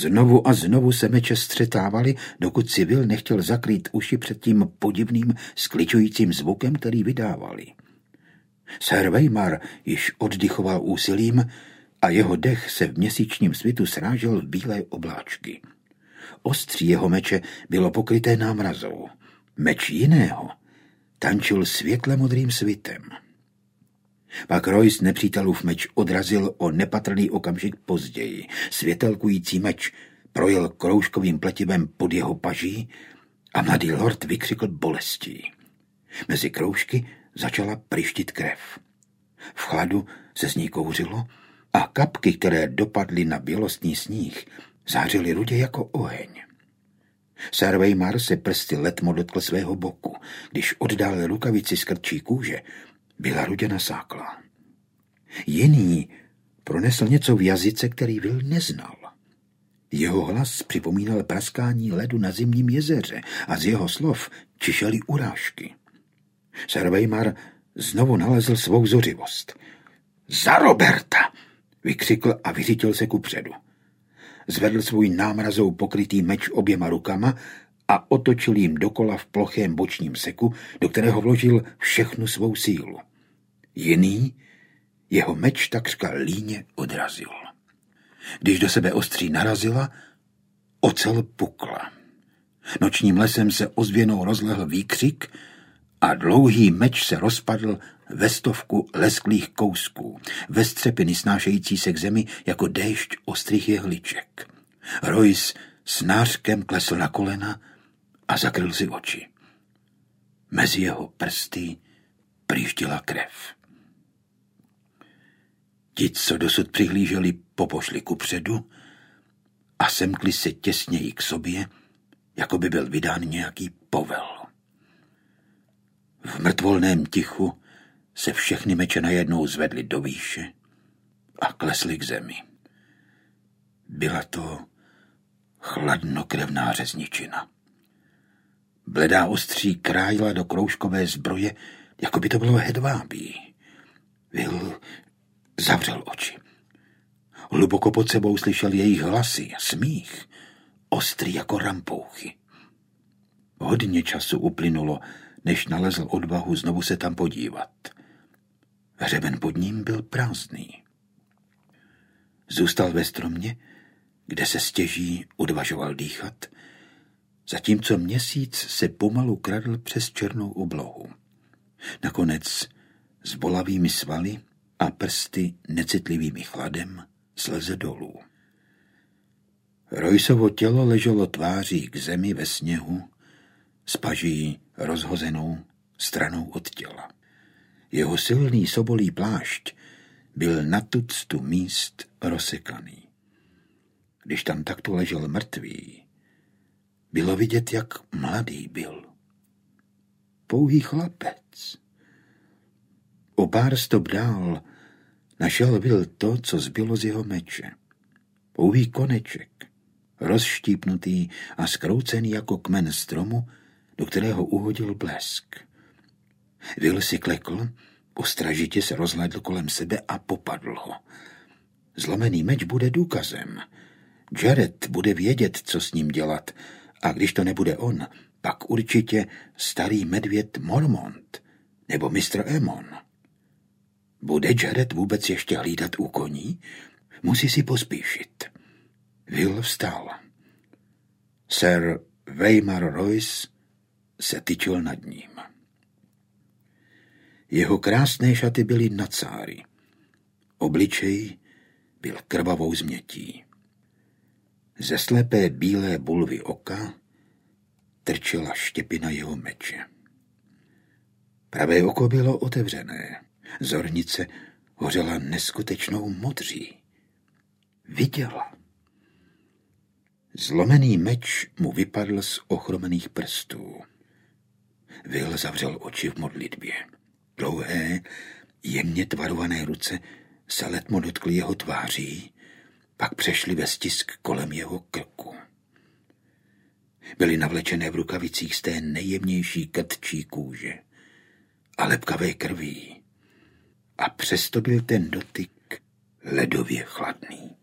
Znovu a znovu se meče střetávali, dokud si Will nechtěl zakrýt uši před tím podivným, skličujícím zvukem, který vydávali. Sir Weimar již oddychoval úsilím a jeho dech se v měsíčním svitu srážel v bílé obláčky. Ostří jeho meče bylo pokryté námrazou. Meč jiného tančil světle modrým svitem. Pak Royce nepřítelův meč odrazil o nepatrný okamžik později. Světelkující meč projel kroužkovým pletivem pod jeho paží a mladý lord vykřikl bolestí. Mezi kroužky začala prištit krev. V chladu se z ní kouřilo a kapky, které dopadly na bělostný sníh, zářily rudě jako oheň. Sir Weimar se prsty letmo dotkl svého boku. Když oddál rukavici z krčí kůže, byla rudě nasáklá. Jiný pronesl něco v jazyce, který Vil neznal. Jeho hlas připomínal praskání ledu na zimním jezeře a z jeho slov čišely urážky. Sir Weimar znovu nalezl svou zořivost. Za Roberta! vykřikl a vyřítil se ku předu. Zvedl svůj námrazou pokrytý meč oběma rukama a otočil jim dokola v plochém bočním seku, do kterého vložil všechnu svou sílu. Jiný jeho meč takřka líně odrazil. Když do sebe ostří narazila, ocel pukla. Nočním lesem se ozvěnou rozlehl výkřik a dlouhý meč se rozpadl ve stovku lesklých kousků, ve střepiny snášející se k zemi jako déšť ostrých jehliček. Royce s nářkem klesl na kolena a zakryl si oči. Mezi jeho prsty přijížděla krev. Ti, co dosud přihlíželi, popošli ku předu a semkli se těsněji k sobě, jako by byl vydán nějaký povel. V mrtvolném tichu se všechny meče najednou zvedly do výše a klesly k zemi. Byla to chladnokrevná řezničina. Bledá ostří krájela do kroužkové zbroje, jako by to bylo hedvábí. Vil zavřel oči. Hluboko pod sebou slyšel jejich hlasy, smích, ostrý jako rampouchy. Hodně času uplynulo, než nalezl odvahu znovu se tam podívat. Hřeben pod ním byl prázdný. Zůstal ve stromě, kde se stěží odvažoval dýchat, zatímco měsíc se pomalu kradl přes černou oblohu. Nakonec s bolavými svaly a prsty necitlivými chladem sleze dolů. Rojsovo tělo leželo tváří k zemi ve sněhu, s paží rozhozenou stranou od těla. Jeho silný sobolý plášť byl na tuctu míst rozsekaný. Když tam takto ležel mrtvý, bylo vidět, jak mladý byl. Pouhý chlapec. O pár stop dál našel byl to, co zbylo z jeho meče. Pouhý koneček, rozštípnutý a skroucený jako kmen stromu, do kterého uhodil blesk. Vil si klekl, ostražitě se rozhlédl kolem sebe a popadl ho. Zlomený meč bude důkazem. Jared bude vědět, co s ním dělat, a když to nebude on, pak určitě starý medvěd Mormont nebo mistr Emon. Bude Jared vůbec ještě hlídat u koní? Musí si pospíšit. Will vstal. Sir Weimar Royce se tyčil nad ním. Jeho krásné šaty byly na cáry. Obličej byl krvavou změtí. Ze slepé bílé bulvy oka trčela štěpina jeho meče. Pravé oko bylo otevřené. Zornice hořela neskutečnou modří. Viděla. Zlomený meč mu vypadl z ochromených prstů. Vil zavřel oči v modlitbě. Dlouhé, jemně tvarované ruce se letmo dotkly jeho tváří, pak přešly ve stisk kolem jeho krku. Byly navlečené v rukavicích z té nejjemnější krtčí kůže a lepkavé krví. A přesto byl ten dotyk ledově chladný.